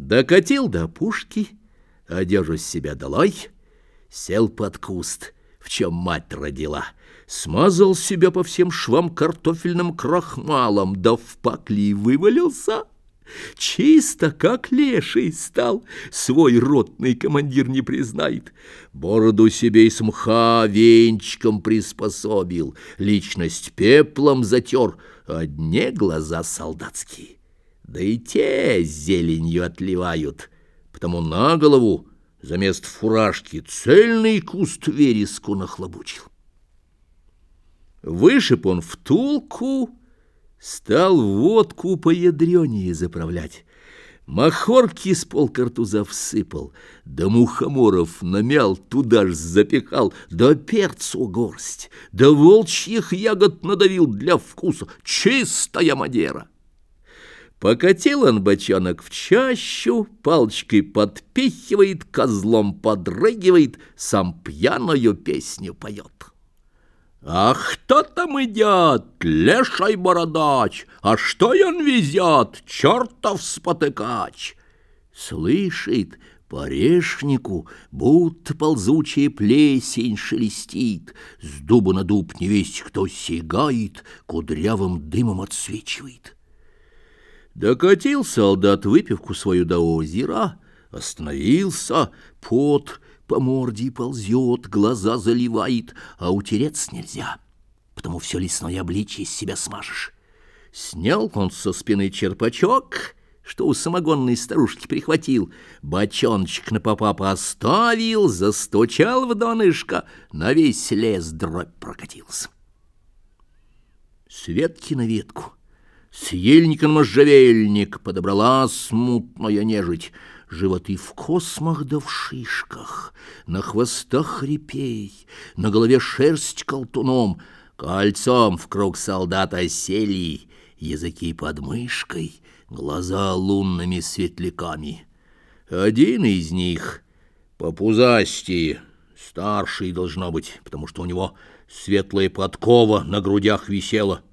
Докатил до пушки, одежу с себя долой, сел под куст, в чем мать родила, смазал себя по всем швам картофельным крахмалом, да в пакли вывалился. Чисто, как леший стал, свой ротный командир не признает. Бороду себе из мха венчиком приспособил, личность пеплом затер, одни глаза солдатские да и те зеленью отливают, потому на голову замест фуражки цельный куст вереску нахлобучил. Вышиб он втулку, стал водку поядренее заправлять, Махорки с полкартуза всыпал, да мухоморов намял, туда ж запихал, да перцу горсть, да волчьих ягод надавил для вкуса. Чистая мадера! Покатил он бочонок в чащу, палочкой подпихивает, козлом подрыгивает, сам пьяную песню поет. «А кто там идет? Леший бородач! А что он везет? Чертов спотыкач!» Слышит, по решнику будто ползучая плесень шелестит, С дуба на дуб не весь кто сигает, кудрявым дымом отсвечивает. Докатил солдат выпивку свою до озера, остановился, пот по морде ползет, глаза заливает, а утереться нельзя, потому все лесное обличье из себя смажешь. Снял он со спины черпачок, что у самогонной старушки прихватил, бочоночек на попа поставил, застучал в донышко, на весь лес дробь прокатился. Светки на ветку — с ельником можжевельник подобрала смутная нежить, Животы в космах да в шишках, На хвостах репей, на голове шерсть колтуном, Кольцом в круг солдата сели, языки под мышкой, Глаза лунными светляками. Один из них, попузастее, старший должно быть, Потому что у него светлая подкова на грудях висела —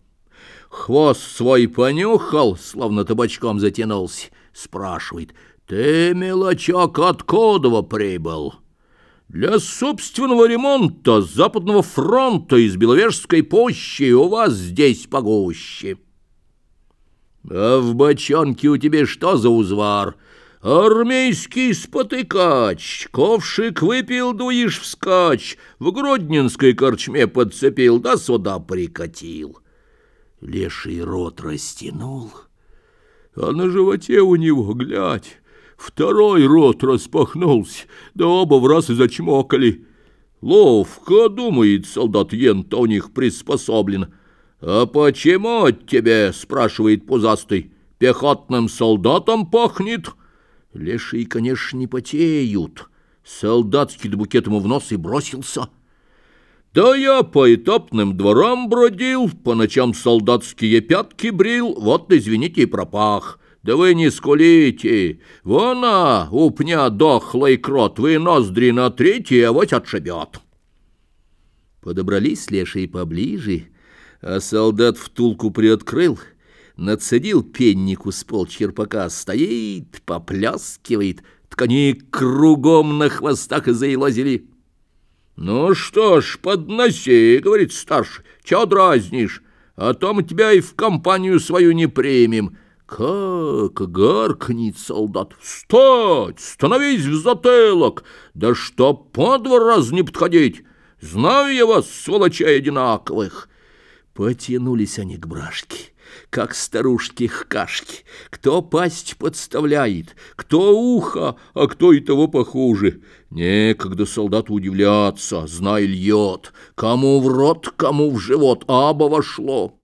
хвост свой понюхал, словно табачком затянулся, спрашивает, «Ты, мелочок, откуда прибыл?» «Для собственного ремонта Западного фронта из Беловежской пущи у вас здесь погуще». «А в бочонке у тебя что за узвар?» Армейский спотыкач, ковшик выпил, дуешь вскачь, в Гродненской корчме подцепил, да сюда прикатил. Леший рот растянул, а на животе у него, глядь, второй рот распахнулся, да оба в раз и зачмокали. Ловко, думает солдат Ента, у них приспособлен. «А почему от тебе, — спрашивает пузастый, — пехотным солдатом пахнет?» Лешие, конечно, не потеют. Солдатский букет ему в нос и бросился — да я по этапным дворам бродил, по ночам солдатские пятки брил, вот, извините, и пропах. Да вы не скулите, вон, а, у пня дохлый крот, вы ноздри на третий, а вот отшибет. Подобрались лешие поближе, а солдат втулку приоткрыл, нацедил пеннику с пол черпака, стоит, попляскивает, ткани кругом на хвостах и заелозили. «Ну что ж, подноси, — говорит старший, — чё дразнишь? А то мы тебя и в компанию свою не примем». Как гаркнет солдат! «Встать! Становись в затылок! Да что по два раза не подходить! Знаю я вас, сволочей одинаковых!» Потянулись они к брашке как старушки к кашке. Кто пасть подставляет, кто ухо, а кто и того похуже. Некогда солдату удивляться, знай льет, кому в рот, кому в живот, аба вошло.